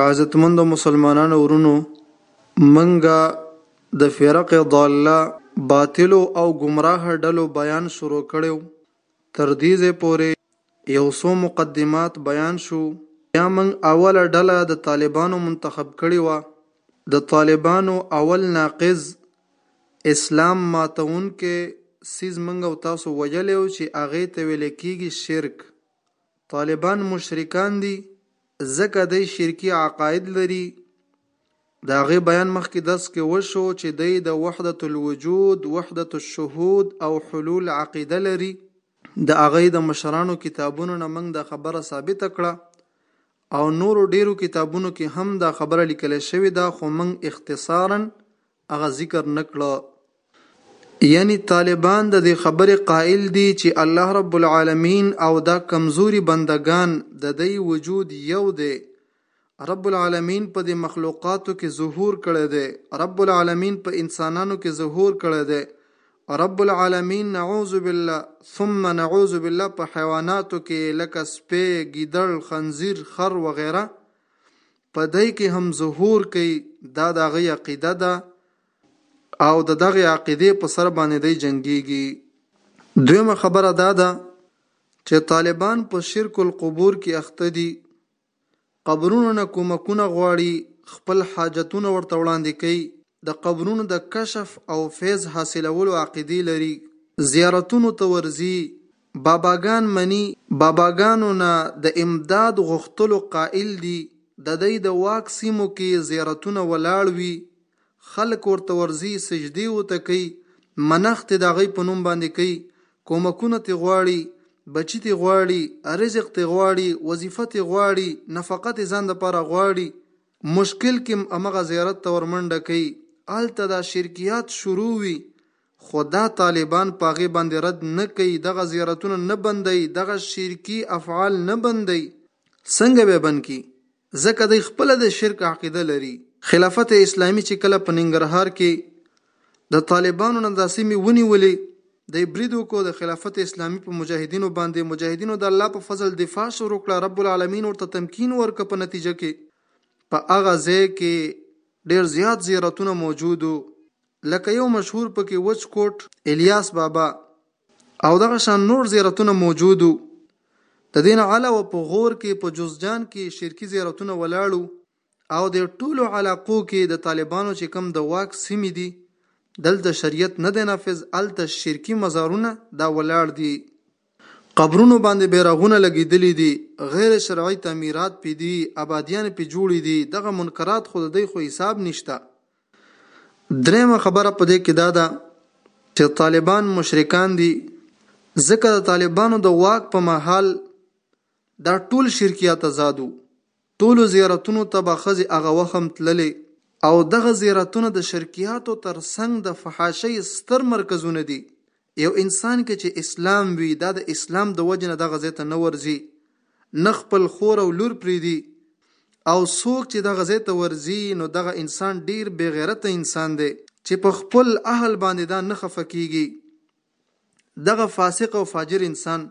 عزتمندو مسلمانانو ورونو منګه د فرق ضاله باطلو او گمراه ډلو بیان شروع کړو تر دې ځې پورې یو څو مقدمات بیان شو یا منګ اوله ډله د طالبانو منتخب کړی و د طالبانو اول ناقض اسلام ماتون کې سیز منګ او تاسو وجلې او چې هغه ته ویل کېږي شرک طالبان مشرکان دي ځکه دی شرکی عقاید لري د هغې بیان مخکې درس کې وشو چې دی د وحدت الوجود وحدت الشهود او حلول عقیده لري د هغې د مشرانو کتابونو نه موږ دا خبره ثابته کړه او نورو ډیرو کتابونو کې هم دا خبره لیکل شوې ده خو موږ اختصارا هغه ذکر نه کړه یعنی طالبان د دې خبرې قائل دي چې الله رب العالمین او دا کمزوري بندګان د دی وجود یو دی رب العالمین په دې مخلوقاتو کې ظهور کړی دی رب العالمین په انسانانو کې ظهور کړی دی رب العالمین نعوذ بالله ثم نعوذ بالله په حیواناتو کې لکه سپی ګیدړ خنزیر خر وغیره په دئ کې هم ظهور کوي دا د هغه عقیده ده او د دغه عقیده په سر باندې دی جنگيږي دویمه خبره دا ده چې طالبان په شرک القبور کې اخته دي قبرونو نه کومکونه غواړي خپل حاجتونه ورته وړاندې کوي د قبرونو د کشف او فیض حاصلولو عقیده لري زیارتونو ته ورځي باباګان مني، باباګانو نه د امداد غوښتلو قائل دي، ددۍ د واک سيمو کښې زيارتونه ولاړ وي، خلق ورته ورځي، سجدې ورته کوي، منښتې د هغوي په نوم باندې کوي، کومکونه ترې غواړي، بچي ترې غواړي، رزق ترې غواړي، وظيفه ترې غواړي، نفقه ترې ځان لپاره غواړي، مشکل کښې هم همغه زيارت ته ورمنډه کوي، هلته دا شرکيات شروع وي، خو دا طالبان په هغې باندې رد نه کوي، دغه زیارتونه نه بندوي، دغه شرکي افعال نه بندوي، څنګه به یې بند کړي؟ ځکه دی خپله د شرک عقیده لري. خلافت اسلامي چې کله په ننګرهار کې د طالبانو نه دا سیمې ونیولې، دی برید وکړ، د خلافت اسلامي په مجاهدینو باندې، مجاهدینو د الله په فضل دفاع شروع کړه، رب العالمین ورته تمکین ورکړ، په نتیجه کې په هغه ځای کې ډېر زیات زیارتونه موجود وو، لکه یو مشهور په کې وچ کوټ الیاس بابا او دغه شان نور زیارتونه موجود وو. د دې نه علاوه په غور کې په جوزجان کې شرکي زیارتونه ولاړ وو او د ټولو علاقو کې د طالبانو چې کوم د واک سیمې دي دلته شریعت نه دی نافذ هلته شرکي مزارونه دا ولاړ دي قبرونو باندې بیرغونه لګیدلي دي غیر شرعي تعمیرات پې دي ابادیان پې جوړې دي دغه منکرات خو د دی خو حساب نشته درېمه خبره په دې کې دا ده چې طالبان مشرکان دي ځکه د طالبانو د واک په محل دا ټول شرکیات آزادو ټولو زیارتونو ته به ښځې هغه وخت هم تللې او دغه زیارتونه د شرکیاتو تر څنګ د فحاشۍ ستر مرکزونه دي یو انسان کې چې اسلام وي دا د اسلام د وجې نه دغه ځای ته نه ورځي نه خپل خور او لور پریدي او څوک چې دغه ځای ته ورځي نو دغه انسان ډیر بغیرته انسان دی چې په خپل اهل باندې دا نه خفه کیږي دغه فاسق او فاجر انسان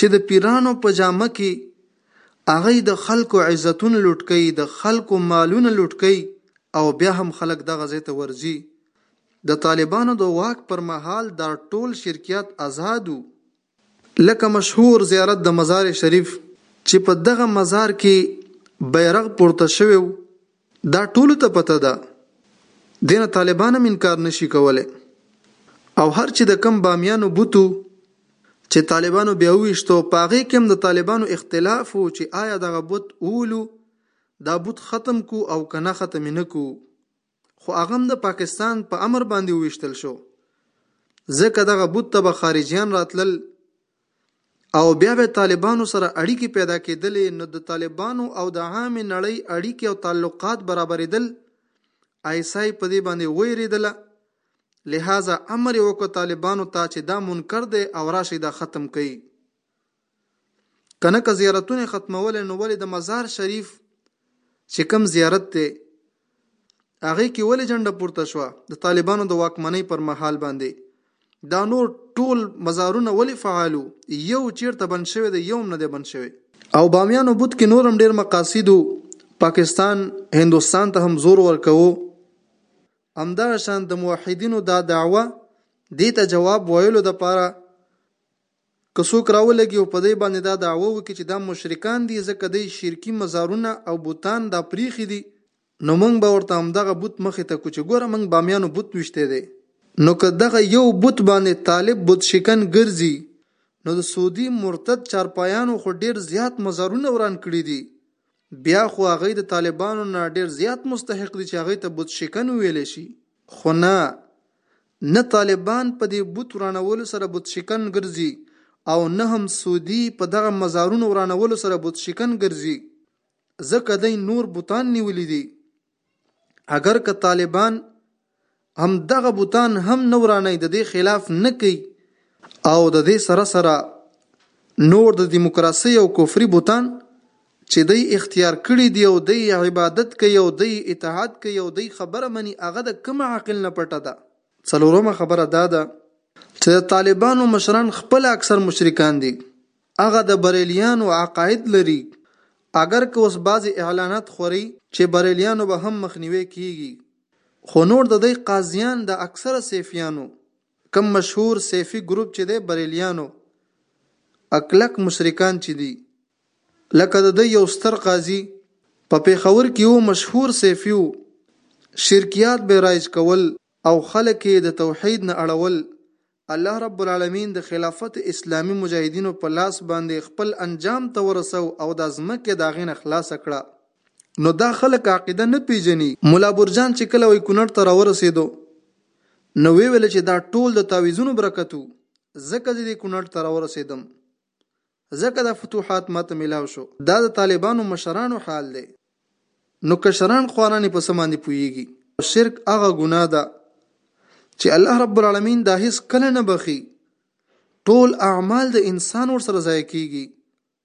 چی د پیرانو په جامه کی هغوی د خلکو عزتونه لوټ کوي د خلکو مالونه لوټ کوي او بیا هم خلک دغه ځای ته ورځي د طالبانو د واک پر مهال دا ټول شرکیات ازاد وو لکه مشهور زیارت د مزار شریف چی په دغه مزار کی بیرغ پورته شوی وو دا ټولو ته پته ده دې نه طالبان هم انکار نه شي کولی او هر چې د کم بامیانو بوتو چې طالبانو بیا وویشتو په هغې کې هم د طالبانو اختلاف و چې آیا دغه بوت وولو دا بوت ختم کو او که نه ختم یې نه کو خو هغه هم د پاکستان په امر باندې وویشتل شو ځکه دغه بوت ته به خارجیان راتلل او بیا به طالبانو سره اړیکې پیدا کېدلې، نو د طالبانو او د عامې نړۍ اړیکې او تعلقات برابرېدل، آی اس آی په دې باندې وېرېدله، لهذا امر یې وکړ طالبانو ته چې دا منکر دی او راشئ دا ختم کړئ. کنه که زیارتونه ختمول نو ولې د مزار شریف چې کوم زیارت دی هغه کې ولې جنډه پورته شو د طالبانو د واکمنۍ پر مهال باندې دا نور ټول مزارونه ولې فعالو یو چیرته بند شوی دی یو نه دی بند شوی او بامیانو بوت کې نورم ډیر مقاصدو پاکستان هندستان ته هم زور ورکوو همدا شان د موحدینو دا دعوه دې ته جواب ویلو د پاره که څوک راولګي او په دی باندی دا دعوه وکړي چی دا مشرکان دي ځکه دی شرکي مزارونه او بتان دا پریښي دي نو موږ به ورته همدغه بت مخی ته کړو چی ګوره موږ بامیانو بت ویشتی دی. نو که دغه یو بت باندی طالب بت شکن ګرځي نو د سعودی مرتد چارپایانو خو ډیر زیات مزارونه وران کړي دي بیا خو هغوی د طالبانو نه ډیر زیات مستحق دي چی هغوی ته بت شکن وویل شي خو نه نه طالبان په دې بت ورانولو سره بت شکن ګرځي او نه هم سعودي په دغه مزارونو ورانولو سره بت شکن ګرځي ځکه دی نور بتان نیولي دي اګر که طالبان هم دغه بتان هم نه ورانوي د دې خلاف نه کوي او د دې سره سره نور د دیموکراسۍ او کفري بتان چي دی اختیار کړي دي او دی عبادت کوي او دی اطاعت کوي او دی خبره مني هغه د کوم عاقل نه پټه ده څلورمه خبره دا ده چي د طالبانو مشران خپله اکثر مشرکان دي هغه د بریلیانو عقاید لري اګر که اوس بعضي اعلانات خوري چي بریلیانو به هم مخنیوی کیږي خو نور د دی قاضیان د اکثره سیفیانو کوم مشهور سیفی ګروپ چی دی بریلیانو اکلک مشرکان چی دی لکه د دوی یو ستر قاضی په پیښور کی وو مشهور سیفی وو شرکیات به رایج کول او خلک یی د توحید نه اړول الله رب العالمین د خلافت اسلامی مجاهدینو په لاس باندی خپل انجام ته ورسو او دا ځمکه د هغی نه خلاصه کړه نو دا خلک عقیده نه پیژنی ملا برجان چی کله وای کونړ ته راورسیدو نو وې ویل چې دا ټول د تعویذونو برکت وو ځکه زه دې کونړ ته راورسېدم ځکه دا فتوحات ماته ملاو شو دا د طالبانو مشرانو حال دی نو کشران خواران په څه باندې پوهیږي شرک هغه ګناه ده چې الله رب العالمین دا هیڅ کله نه بخي ټول اعمال د انسان ور سره ضایع کیږي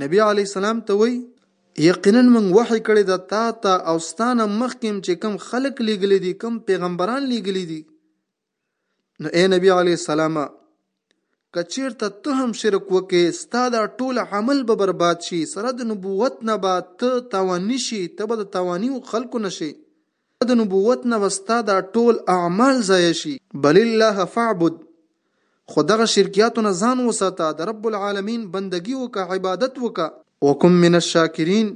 نبی علی السلام ته وی یقینا موږ وحی کړی د تا ته او ستانه مخکیم چې کم خلق لیګلی دي کم پیغمبران لیګلی دي نو اے نبی علی السلام کچیر ته ته هم شرک وکې ستا دا ټول عمل به برباد شي سره د نبوت نه به ته تاوانی شي ته به د تاوانیو خلکو نشي ستا د نبوت نه به ستا دا ټول اعمال ضایع شي. بل الله فاعبد، خو دغه شرکیاتو نه ځان وساته، د رب العالمین بندګي وکړه، عبادت وکړه. وکن من الشاکرین،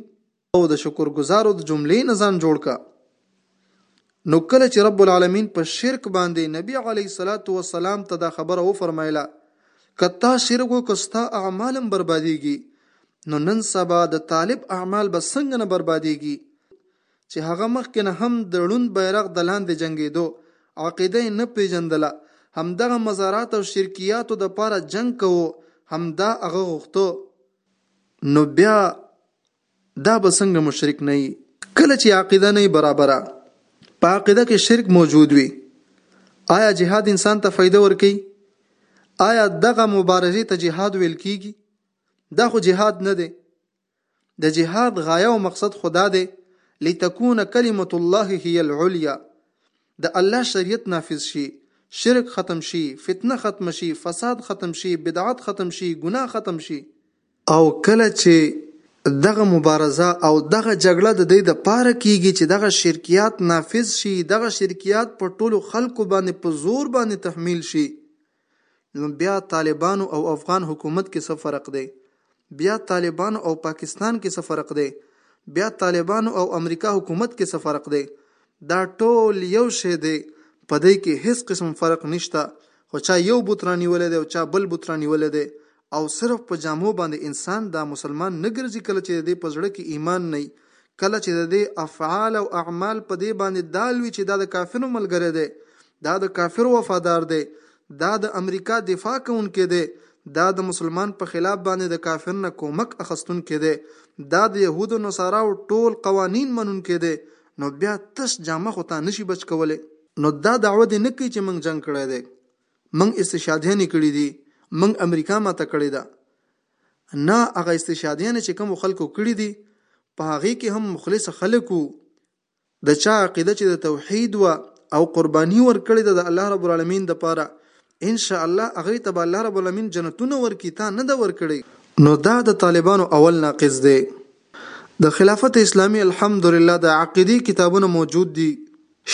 او د شکرګزارو د جملې نه ځان جوړ کړه. نو کله چې رب العالمین په شرک باندې نبي علیه الصلوة والسلام ته دا خبره وفرمایله، که تا شرک وکړ ستا اعمال هم بربادېږي، نو نن سبا د طالب اعمال به څنګه نه بربادېږي؟ چې هغه مخکې نه هم د ړوند بیرغ د لاندې جنګیدو عقیده یې نه پیژندله همدغه مزارات او شرکیاتو د پاره جنګ کوو همدا هغه غوښتو نو بیا دا به څنګه مشرک نه یي کله چې عقیده نه برابره په عقیده کې شرک موجود وي آیا جهاد انسان ته فایده ورکي آیا دغه مبارزه ته جهاد ویل کیږي دا خو جهاد نه دی د جهاد غایه او مقصد خدا دی لتكون کلمت الله هي العليا د الله شریعت نافذ شي شرک ختم شي فتنه ختم شي فساد ختم شي بدعت ختم شي ګناه ختم شي او کله چې دغه مبارزه او دغه جګړه د دې د پاره کیږي چې دغه شرکیات نافذ شي دغه شرکیات په ټولو خلکو باندې په زور باندې تحمیل شي نو بیا طالبانو او افغان حکومت کې څه فرق دی؟ بیا طالبانو او پاکستان کې څه فرق دی؟ بیا طالبانو او امریکا حکومت کې څه فرق دی؟ دا ټول یو شی دی، په دې کې هیڅ قسم فرق نشته، خو چا یو بت رانیولی دی او چا بل بت رانیولی دی او صرف په جامو باندې انسان دا مسلمان نه ګرځي کله چې د دې په زړه کې ایمان نه وي کله چې د دې افعال او اعمال په دې باندې دال وي چې دا د کافرو ملګری دی دا د کافرو وفادار دی دا د امریکا دفاع کوونکی دی دا د مسلمان په خلاف باندې د کافر نه کومک اخستونکې دی دا د يهودو نصاراو ټول قوانين منونکې دی نو بیا تش جامه خو تا نشي بچ کولی نو دا دعوه دې نه کوي چې موږ جنگ کړی دی موږ استشهادیانې کړي دي موږ امریکا ماته کړي ده نه هغه استشهادیانې چې کوم خلکو کړي دي په هغه کې هم مخلص خلک وو د چا عقیده چې د توحید و او قرباني ورکړي ده د الله رب العالمین د پاره ان شاء الله هغه ته الله رب العالمین جنتونه ورکي تا نه دا ورکړي نو دا د طالبانو اول ناقص دی د خلافت اسلامی الحمدلله د عقیدی کتابونه موجود دي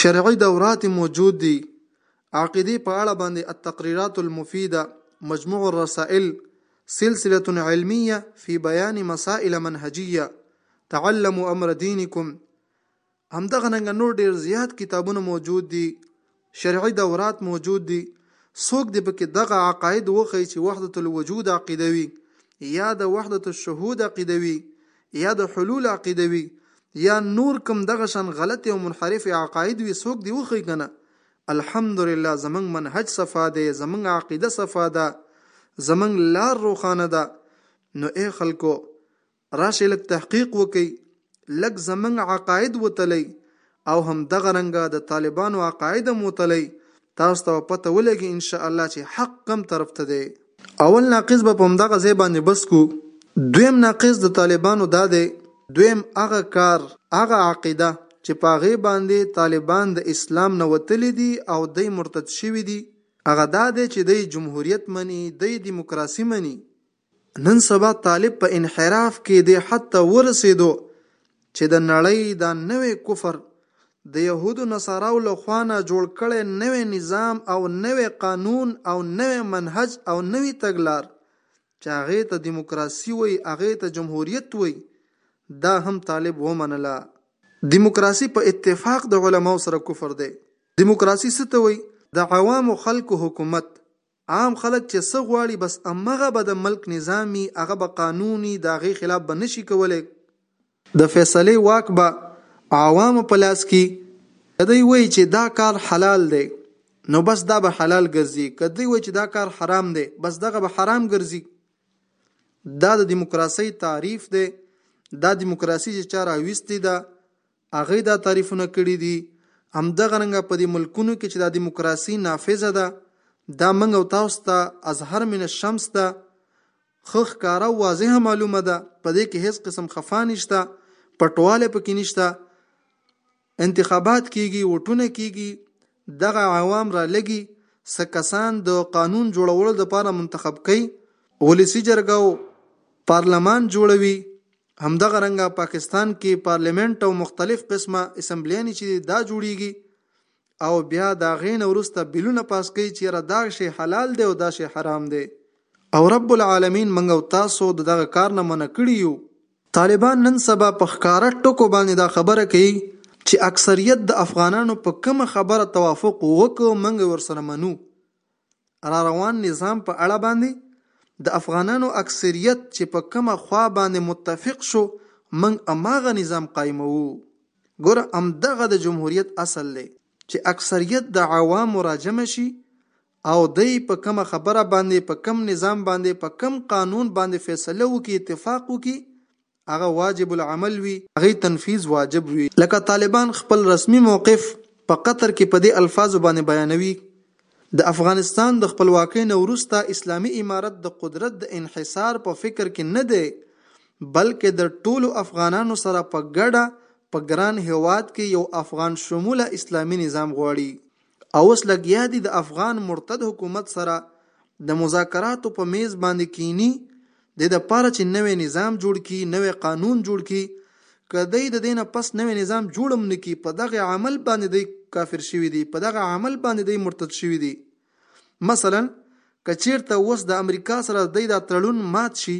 شرعي دورات موجود دي عقیدې په اړه باندې التقریرات المفیده، مجموع الرسائل، سلسلة علمیه فی بیان مسائل منهجیه، تعلموا امر دینکم، همدغه ننګ نور ډیر زیات کتابونه موجود دي شرعي دورات موجود دي څوک دې پکې دغه عقاید وخی چې وحدت الوجود عقیده وي یا د وحدت الشهود عقیده وي یا د حلول عقیده وي یا نور کم دغه شان غلط او منحرف عقاید وي څوک دې وخی کنه الحمدلله زمونږ منهج صفا دی زمونږ عقیده صفا ده زمونږ لار روښانه ده نو ای خلکو راشئ لږ تحقیق وکئ لږ زمونږ عقاید وتلئ او هم دغه رنګه د طالبانو عقاید هم وتلئ تاسو ته پته ولګي ان شاء الله چې حق کم طرف ته دی اول ناقص به په همدغه ځای باندې بس کو دویم ناقص د طالبانو دا دی دویم هغه کار هغه عقیده چې په هغې باندې طالبان د اسلام نه وتلي دي او دی مرتد شوي دي هغه دا دی چې دی جمهوریت مني دی دیموکراسي مني نن سبا طالب په انحراف کې دی حتی ورسېدو چې د نړۍ دا نوی کفر د یهودو نصاراو له خوا نه جوړ کړی نوی نظام او نوی قانون او نوی منهج او نوی تګلار چې هغې ته دیموکراسي وایي هغې ته جمهوریت وایي دا هم طالب ومنله. دیموکراسي په اتفاق د علماو سره کفر دی. دیموکراسي څه ته وایي؟ د عوامو خلکو حکومت. عام خلک چه څه غواړي بس همغه به د ملک نظام وي هغه به قانون وي د هغې خلاف به نشي کولای. د فیصلې واک به عوامو په لاس کي که دوی وایي چه دا کار حلال دی نو بس دا به حلال ګرځي که دوی وایي چه دا کار حرام دی بس دغه به حرام ګرځي دا د دیموکراسۍ تعریف دی دا دیموکراسي چه چا راویستي ده هغوی دا تعریفونه کړي دي همدغه رنګه په دې ملکونو کې چې دا دیموکراسي نافذه ده دا منګ او تاسو ته اظهر من الشمس ده خو ښکاره واضح معلومه ده په دې کې هیڅ قسم خفا نشته پټواله پکې نشته انتخابات کیږي وټونه کیږي دغه عوام را لګي سکسان د قانون جوړولو لپاره منتخب کړي ولسی جرګه او پارلمان جوړوي همدغه رنګه پاکستان کې پارلیمنت او مختلف قسمه اسمبلیانې چې دا جوړیږي او بیا دا غین ورسته بلونه پاس کوي چې را دا شی حلال دی او دا شی حرام دی او رب العالمین منګ او تاسو دغه کار نه منع کړی یو طالبان نن سبا په ښکارا ټکو باندې دا خبره کوي چې اکثریت د افغانانو په کومه خبره توافق وکړو موږ ورسره منو راروان نظام په اړه باندې د افغانانو اکثریت چې په کومه خوا باندې متفق شو موږ اماغه نظام قایموو ګوره امدغه د جمهوریت اصل دی چې اکثریت د عوامو راجمع شي او دی په کومه خبره باندې په کم نظام باندې په کم قانون باندې فیصله وکړي اتفاق وکړي هغه واجب العمل وي، هغه تنفیذ واجب وي، لکه طالبان خپل رسمي موقف په قطر کې په دې الفاظو باندې بیانوي، د افغانستان د خپلواکۍ نه وروسته اسلامي امارت د قدرت د انحصار په فکر کې نه دی، بلکې د ټولو افغانانو سره په ګډه په ګران هېواد کې یو افغان شموله اسلامي نظام غواړي. اوس لګیا دي د افغان مرتد حکومت سره د مذاکراتو په میز باندې کینی د د پاره چې نوې نظام جوړ کی نوې قانون جوړ کی که دی د دینه پس نوې نظام جوړم نکی په دغه عمل باندې دی کافر شوی دی په دغه عمل باندې دی مرتد شوی دی مثلا کچیرته اوس د امریکا سره د دا تړون مات شي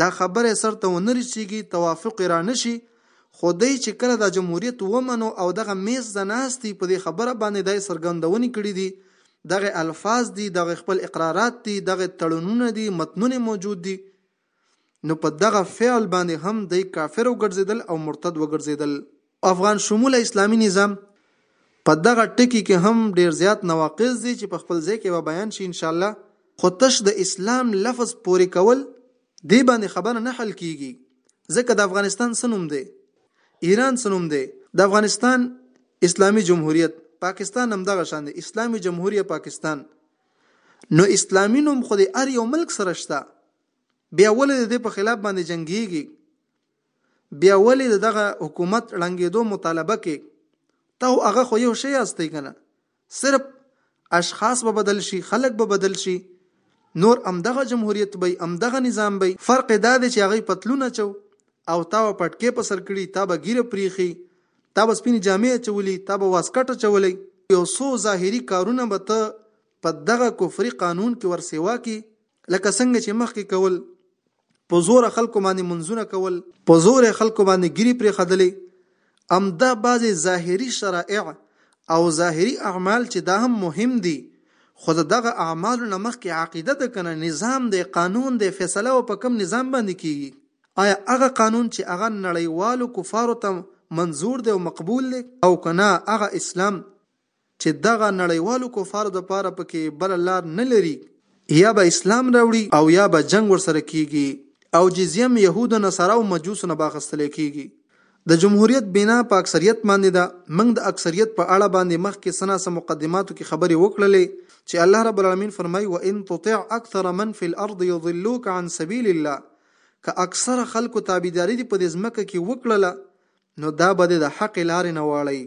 دا خبره یې سر ته ونه رسیږي، توافق یې را نه شي، خو دی چې کله دا جمهوریت ومنو او دغه میز ته ناست دی، په دې خبره باندې دای څرګندونې کړي دي، دغه الفاظ دي، دغه خپل اقرارات دي، دغه تړونونه دي، متنونه یې موجود دي، نو په دغه فعل باندې هم دی کافر وګرځیدل او مرتد وګرځیدل. افغان شموله اسلامي نظام په دغه ټکي کې هم ډېر زیات نواقص دي چې په خپل ځای کې به بیان شي انشاالله، خو تش د اسلام لفظ پورې کول دې باندې خبره نه حل کېږي، ځکه د افغانستان څه نوم دی؟ ایران څه نوم دی؟ د افغانستان اسلامي جمهوریت، پاکستان هم دغه شان دی، اسلامي جمهوریه پاکستان، نو اسلامي نوم خو د هر یو ملک سره شته، بیا ولې د دې په خلاف باندې جنګېږي؟ بیا ولی د دغه حکومت ړنګیدو مطالبه کې ته او هغه خو یو شی یاستئ کنه صرف اشخاص به بدل شي خلک به بدل شي نور امدغه جمهوریت به امدغه نظام به فرق دا دی چې هغه پتلونه چو او تا و پټکې په سر کړي تا به ګیره پریخي تا به سپینې جامې چولي تا به واسکټ چولی یو څو ظاهري کارونه به ته په دغه کفري قانون کې ورسېوا کې لکه څنګه چې مخکې کول په زور خلکو باندې منځونه کول په زور خلکو باندې ګری پرې خدلې ام دا بعضې ظاهري شرائع او ظاهري اعمال چې دا هم مهم دي خو د دغه اعمالو نه مخکې عقیده ده کنه نظام دی قانون دی فیصله او په کم نظام باندې کیږي آیا هغه قانون چې هغه نړیوالو کفارو ته منظور دی او مقبول دی او کنه هغه اسلام چې دغه نړیوالو کفارو دپاره په کې بله لار نه لري یا به اسلام راوړي او یا به جنګ ورسره کیږي او جزیه هم یهودو نصارا او مجوسو نه به اخستلی کیږي د جمهوریت بنا په اکثریت باندې ده موږ د اکثریت په اړه باندې مخکې څه ناڅه مقدماتو کې خبرې وکړلې چې الله رب العالمین فرمایي وان تطع اکثر من فی الارض یضلوک عن سبیل الله که اکثره خلکو تابعداري دې په دې ځمکه کې وکړله نو دا به دې د حق لارې نه واړوي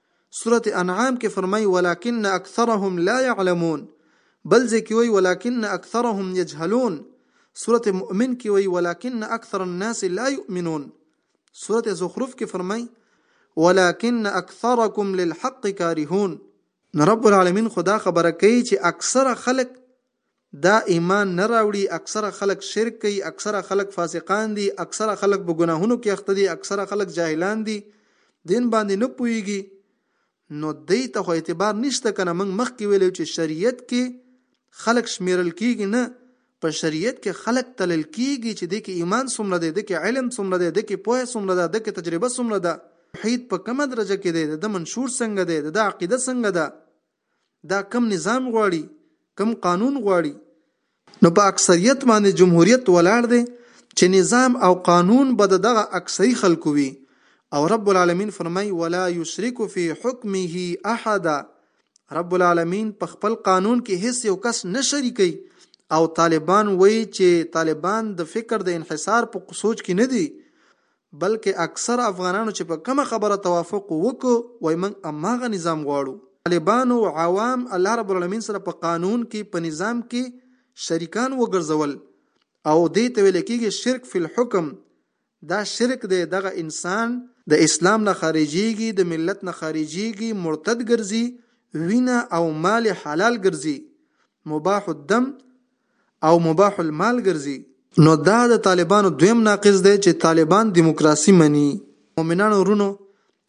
سورة انعام کې فرمایي ولکن اکثرهم لا یعلمون بل ځای کې وایي ولکن اکثرهم یجهلون سورة مؤمن کې وایي ولکن اکثر الناس لا یؤمنون سورة زخرف کې فرمایي ولكن اکثرکم للحق کارهون نو رب العالمین خدا خبره کوي چې اکثره خلک دا ایمان نه راوړي اکثره خلک شرک کوي اکثره خلک فاسقان دي اکثره خلک په ګناهونو کې اخته دي اکثره خلک جاهلان دي دین باندې نه پويږي نو دې ته خو اعتبار نشته کنه موږ مخکې ویلو چې شریعت کې خلک شمیرل کیږي نه په شریعت کې خلک تلل کیږي چې د کې ایمان څومره دی د کې علم څومره دی د کې پوهه څومره ده د کې تجربه څومره ده توحید په کومه درجه کې دی د منشور څنګه دی د عقیده څنګه ده دا کوم نظام غواړي کوم قانون غواړي نو په اکثریت باندې جمهوریت ولاړ دی چې نظام او قانون به دغه اکثری خلکو وي او رب العالمین فرمای ولا یشرک فی حکمه احد رب العالمین په خپل قانون کې هیڅ یو کس نه شریکي او طالبان وایي چې طالبان د فکر د انحصار په سوچ کې نه دي بلکه اکثره افغانانو چې په کومه خبره توافق وکړو وایي موږ هماغه نظام غواړو. طالبانو عوام الله رب العلمین سره په قانون کې په نظام کې شریکان وګرځول او دې ته ویل کیږي شرک فی الحکم دا شرک دی دغه انسان د اسلام نه خارجیږي د ملت نه خارجیږي مرتد ګرځي وینه او مال حلال ګرځي مباح الدم او مباح المال ګرځي، نو دا د طالبانو دویم ناقض دی چې طالبان دیموکراسي مني. مومنانو ورونو!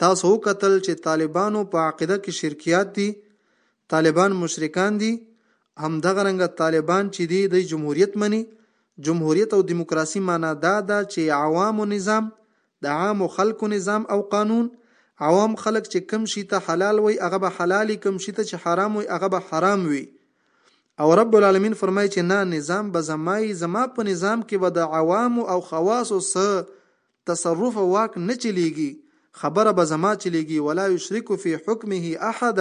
تاسو وکتل چې طالبانو په عقیده کې شرکیات دي، طالبان مشرکان دي، همدغه رنګه طالبان چې دي دوی جمهوریت مني، جمهوریت او دیموکراسي مانا دا ده چې عوامو نظام د عامو خلکو نظام او قانون، عوام خلک چې کوم شي ته حلال وي هغه به حلال وي کوم شي ته چې حرام وي هغه به حرام وي او رب العالمين فرمايي چې نه نظام به زما وي زما په نظام کې به د عوامو او خواصو څه تصرف او واک نه چليږي خبره به زما چليږي ولا يشرک في حکمه احد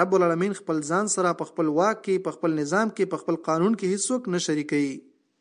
رب العالمين خپل ځان سره په خپل واک کې په خپل نظام کې په خپل قانون کې هیڅوک نه شریکوي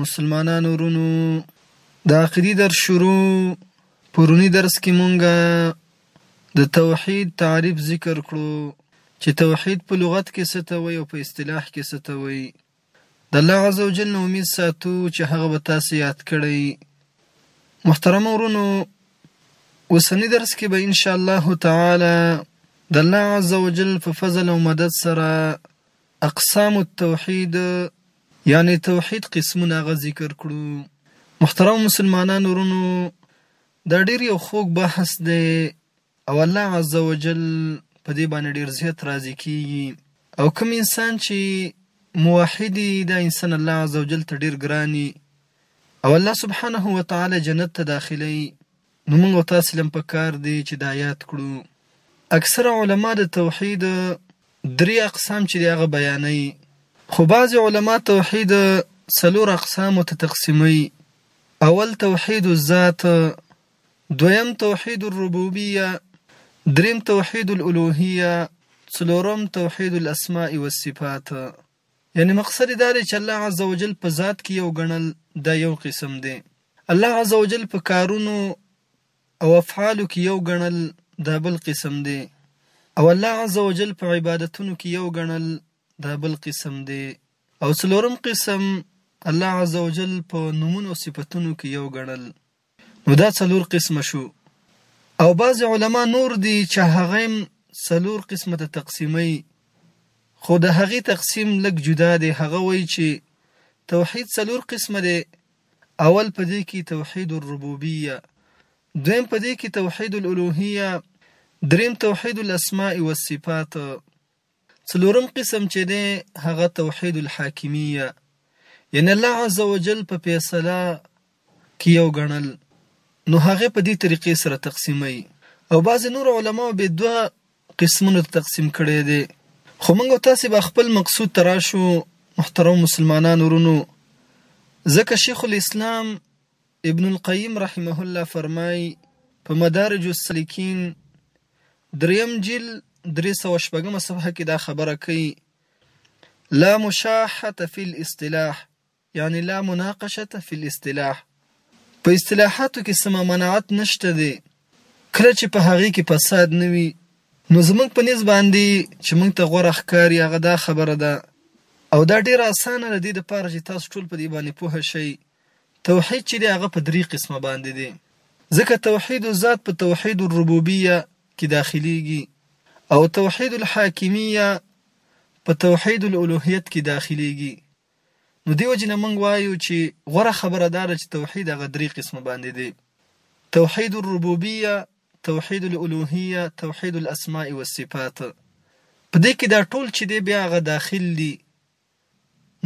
مسلمانانو ورونو د عقیدی درس شروع پرونی درس کې مونږه د توحید تعریف ذکر کړو چې توحید په لغت کې څه ته وایي او په اصطلاح کې څه ته وایي د الله عزوجل نه امید ساتو چې هغه به تاسو یاد کړی محترم ورونو اوسنی درس کې به ان شاء الله تعالی د الله عزوجل په فضل او مدد سره اقسام التوحید یعنې توحید قسمونه هغه ذکر کړو. محترمو مسلمانانو ورونو دا ډیر یو خوږ بحث دی او الله عز وجل په دې باندې ډیر زیات راضي کیږي او کوم انسان چې موحد وي دا انسان الله عز وجل ته ډیر ګران وي او الله سبحانه وتعالی جنت ته داخلوي نو موږ او تاسې لم پکار دې چې دا یاد کړو اکثره علما د توحید درې اقسام چې دی هغه بیانوي خو بعضې علما توحید څلور اقسامو ته تقسیموي اول توحید الذات دویم توحید الربوبیه دریم توحید الالوهیه څلورم توحید الاسماء والصفات یعنی مقصد یې دا دی چې الله عزوجل په ذات کې یو ګڼل دا یو قسم دی، الله عزوجل په کارونو او افعالو کې یو ګڼل دا بل قسم دی او الله عزوجل په عبادتونو کې یو ګڼل دا بل قسم دی او څلورم قسم الله عزوجل په نومونو او صفتونو کې یو ګڼل نو دا څلور قسمه شو او بعض علما نور دي چې هغه هم څلور قسمه ته تقسیموي خو د هغې تقسیم لږ جدا دی هغه وایي چې توحید څلور قسمه دی اول په دې کې توحید الربوبیه دویم په دې کې توحید الالوهیه دریم توحید الاسماء والصفات څلورم قسم چې دی هغه توحید الحاکمیه یعنی الله عز وجل په فیصله کې یو ګڼل نو هغه په دې طریقې سره تقسیموي او بعضې نور علماو به دوه قسمونو ته تقسیم کړی دی خو موږ تاسې به خپل مقصود ته راشو محترم مسلمانان ورونو ځکه شیخ الاسلام ابن القيم رحمه الله فرمائی په مدارج السالکین دریم جل درې سوه شپږمه صفحه کې دا خبره کوي لا مشاحة في الاصطلاح یعنی لا مناقشة في الاصطلاح په اصطلاحاتو کې سم مناعت نشته دی کله چې په هغه کې فساد نه وي نو زمونږ په نس باندې چې مونږ ته غوړه ښکاری هغه دا خبره ده او دا ډیره اسانه ده د پاره چې تاسو ټول په دې باندې پوه شئ توحيد چې دي هغه په دري قسمه باندې دي ځکه توحيد الذات په توحيد الربوبيه کې داخليږي او توحيد الحاکميه په توحيد الالوهيت کې داخليږي نو دیو جن موږ وایو چې غوره خبره دا ده چې توحید هغه درې قسمه باندې دی توحید الربوبیه توحید الالوهیه توحید الاسماء والصفات په دې کې دا ټول چې دی بیا هغه داخل دي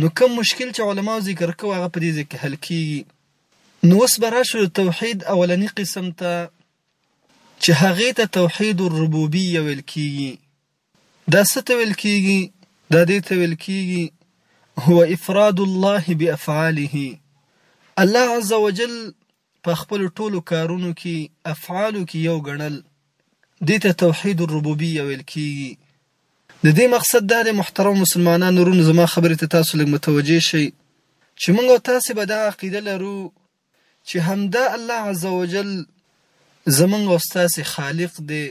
نو کوم مشکل چې علماو ذکر کوو هغه په دې ځای کې حل کیږي نو اوس به راشو د توحید اولنی قسم ته چې هغې ته توحید الربوبیه ویل کیږي دا څه ته ویل کیږي دا دې ته ویل کیږي هو افراد الله بافعاله الله عز وجل په خپلو ټولو کارونو کي، افعالو، کي يو ګڼل، دې ته توحيد الربوبيه ويل کيږي. د دې مقصد دا دی محترمو مسلمانانو وروڼو زما خبري ته تاسو لږ متوجه شئ چي موږ او تاسي به دا عقيده لرو چي همدا الله عزوجل زموږ او ستاسي خالق دی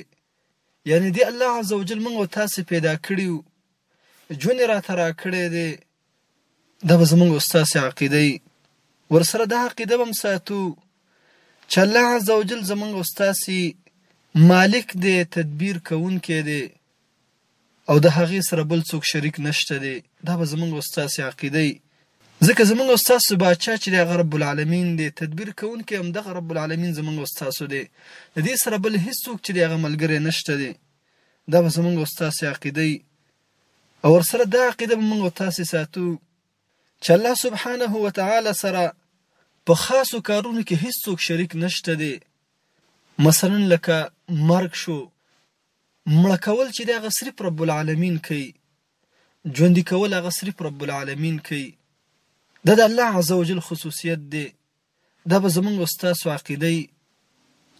يعني دې الله عزوجل موږ او تاسي پيدا کړي يو، ژوند يې راته راکړی دی، دا به زمونږ او ستاسې عقیده وي ورسره دا عقیده به هم ساتو چې الله عز وجل زمونږ او ستاسې مالک دی تدبیر کوونکی دی او د هغې سره بل څوک شریک نشته دی دا به زمونږ او ستاسې عقیده وي ځکه زمونږ او ستاسو باچا چې دی هغه رب العالمین دی تدبیر کوونکی همدغه رب العالمین زمونږ او ستاسو دی د دې سره بل هیڅوک چې دی هغه ملګری نشته دی دا به زمونږ او ستاسې عقیده وي او ورسره دا عقیده به موږ تاسې ساتو چې الله سبحانه و تعالی سره په خاصو کارونو کې هیڅوک شریک نشته دی مثلا لکه مرګ شو مړه کول چې دغه صرف رب العالمین کوي ژوندي کول هغه صرف رب العالمین کوي دا د الله عزوجل خصوصیت دی دا به زمونږ او ستاسو عقیده وي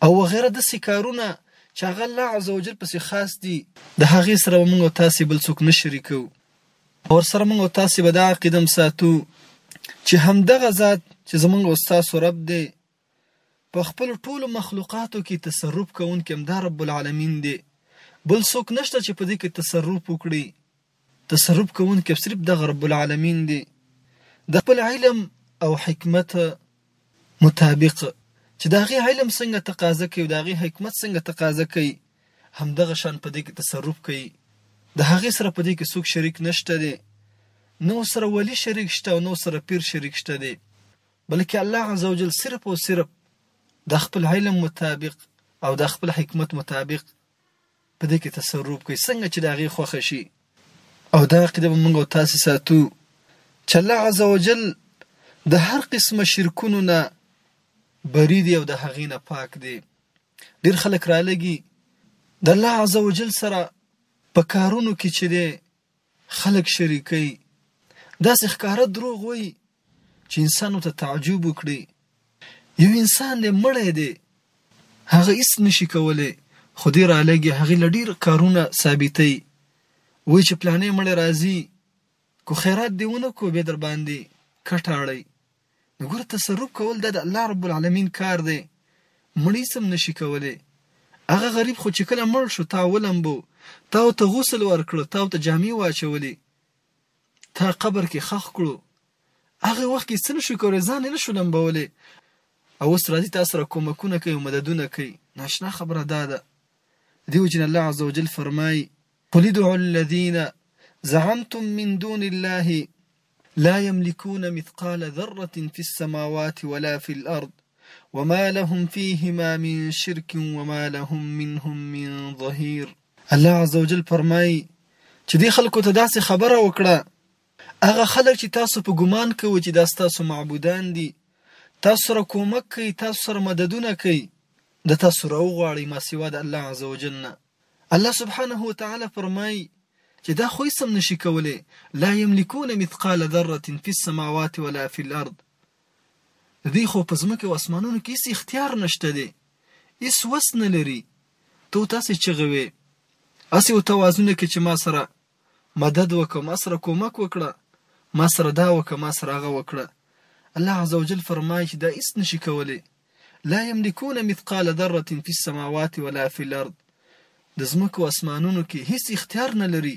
او وغیره داسې کارونه چې هغه الله عزوجل پسې خاص دي، د هغې سره به مونږ او تاسې بل څوک نه شریکوو او ورسره مونږ او تاسې به دا عقیده هم ساتو چې همدغه ذات چې زمونږ او ستاسو رب دی په خپلو ټولو مخلوقاتو کې تصرف کوونکی همدا رب العالمین دی، بل څوک نشته چې په دې کې تصرف وکړي. تصرف کوونکی صرف دغه رب العالمین دی د خپل علم او حکمت مطابق چې د هغې علم څنګه تقاضا کوي د هغې حکمت څنګه تقاضا کوي همدغه شان په دې کې تصرف کوي د هغې سره په دې کې څوک شریک نشته دی نو سره ولی شریک شته او نو سره پیر شریک شته دی بلکې الله عزوجل صرف او صرف د خپل علم مطابق او د خپل حکمت مطابق په دې کې تصرف کوي څنګه چې د هغې خوښه شي او دا عقیده به موږ او تاسې ساتو چې الله عز وجل د هر قسمه شرکونو نه بری دی او د هغې نه پاک دی ډېر خلک رالګي د الله عز وجل سره په کارونو کې چې دی خلک شریکوي داسې ښکاره دروغ وایي چې انسانو ته تعجب وکړي یو انسان دی مړی دی هغه هیڅ نشي کولی خو دې رالګي هغه لډیر کارونه ثابتي وای چې پلانې مړی راځي کو خیرات دیونه کو به در باندې کټاړي نو ګوره تصرف کول دا د الله رب العالمین کار دی مړ هیڅ هم نشي کولی هغه غریب خو چې کله مړ شو تا ولمبو تا ته غسل ورکړو تا ته جامې واچولې تا قبر کې خخ کړو هغه وخت کې څه نشو کولای ځان نه شو لمبولې او اوس راځي تاسو سره کومکونه کوي مددونه کوي ناشنا خبره ده ده دیو جن الله عزوجل فرمای قل ادعوا الذين زعمتم من دون الله لا يملكون مثقال ذرة في السماوات ولا في الأرض وما لهم فيهما من شرك وما لهم منهم من ظهير الله عز وجل فرمایي چې دې خلکو ته داسې خبره وکړه هغه خلک چې تاسو په ګمان کوي چې دا ستاسو معبودان دي تاسو سره کومک کوي تاسو سره مددونه کوي د تاسو راوغواړي ما سوا د الله عزوجل نه الله سبحانه وتعالی فرمايي چې دا خو هیڅ هم نشي کولی لا یملکون مثقال ذره فی السماوات ولا فی الارض د دوی خو په ځمکه او اسمانونو کې هیڅ اختیار نشته دی هیڅ وس نه لري تو تاسې چغوي اسې او توازونه کې چې ما سره مدد وکړه ماسره کومک وکړه ماسره دا وکړه ماسره هغه وکړه الله عز وجل فرمايي چې دا هیڅ نشي کولی لا يملكون مثقال ذره في السماوات ولا في الارض د ځمکو اسمانونو کې هیڅ اختیار نه لري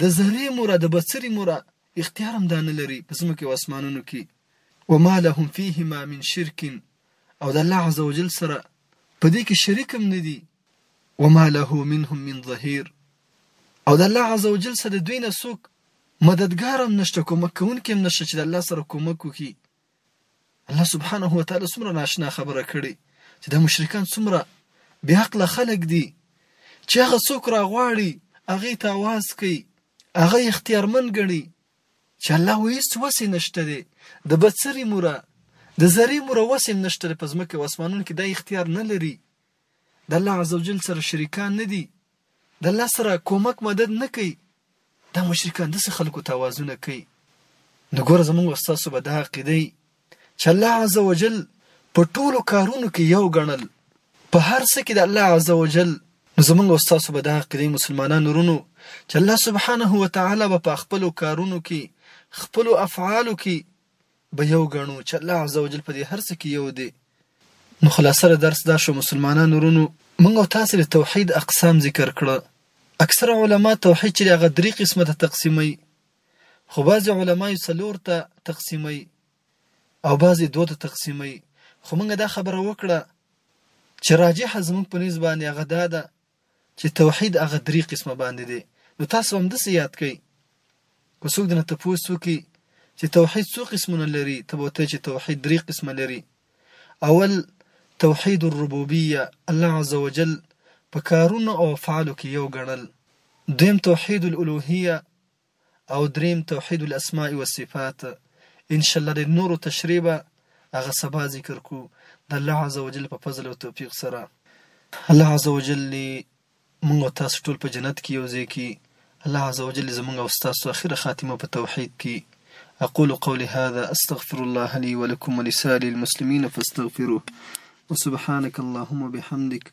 د ذرې مورا د بڅري مورا اختیار هم دا نه لري په ځمکه او اسمانونو کې وما لهم فيهما من شرك او د الله عزوجل سره په دې کې شریک هم نه دي وما له منهم من ظهير او د الله عزوجل سره د دوی نه څوک مددګار هم نشته کومک کوونکی هم نشته چې د الله سره کومک وکړي الله سبحانه و تعالی څومره ناشنا خبره کړې چې دا مشرکان څومره بې عقله خلک دي چې هغه څوک راغواړي هغه ته आवाज کوي هغه اختیارمن ګڼي چې الله ویس وسې نشته دی د بڅري موره د زری موره وسې نشته په ځمکه او اسمانونو کې دا اختیار نه لري د الله عزوجل سره شریکان نه دي د الله سره کومک مدد نه کوي دا مشرکان داسې خلکو ته اوازونه کوي نو ګوره زمونږ او ستاسو به دا عقیده وي چې الله عزوجل په ټولو کارونو کې یو ګڼل په هر څه کې د الله عزوجل نو زمونږ او ستاسو به دا عقیده مسلمانانو ورونو چې الله سبحانه و تعالی به په خپلو کارونو کې خپلو افعالو کې به یو ګڼو چې الله عز وجل په دې هر څه کې یو دی نو خلاصه له درس دا شو مسلمانانو ورونو موږ او تاسو د توحید اقسام ذکر کړه اکثر علما توحید چې هغه درې قسمه ته تقسیموي خو بعضې علما یې څلور ته تقسیموي او بعضې دوه ته تقسیموي خو موږ دا خبره وکړه چې راجحه زموږ په نسبت باندې هغه دا ده چی توحید هغه دری قسمه باندی دی نو تاسو هم دسی یاد کړئ که څوک دنه تپوس وکړي چې توحید څو قسمونه لري ته به ورته چې توحید درې قسمه لري اول توحید الربوبیه الله عز وجل په کارونو او افعالو کې یو ګڼل دویم توحید الالوهیه او دریم توحید الاسماء والصفات ان شاء الله د نورو تشریح به هغه سبا ذکر کو د الله عز وجل په فضل او توفیق سره الله عز وجل دی موږ تاسو ټول په جنت کې یو ځای کی الله عز وجل زموږ او تاسو اخره خاتمه په توحید کی أقول قولي هذا أستغفر الله لي ولكم ولسائر المسلمين فاستغفروه وسبحانك اللهم بحمدك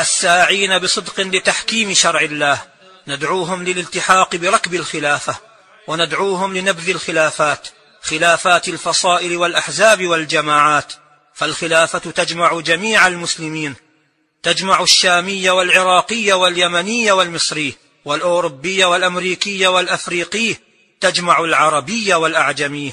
الساعين بصدق لتحكيم شرع الله ندعوهم للالتحاق بركب الخلافة وندعوهم لنبذ الخلافات خلافات الفصائل والأحزاب والجماعات فالخلافة تجمع جميع المسلمين تجمع الشامي والعراقي واليمني والمصري والأوروبي والأمريكي والأفريقي تجمع العربي والأعجمي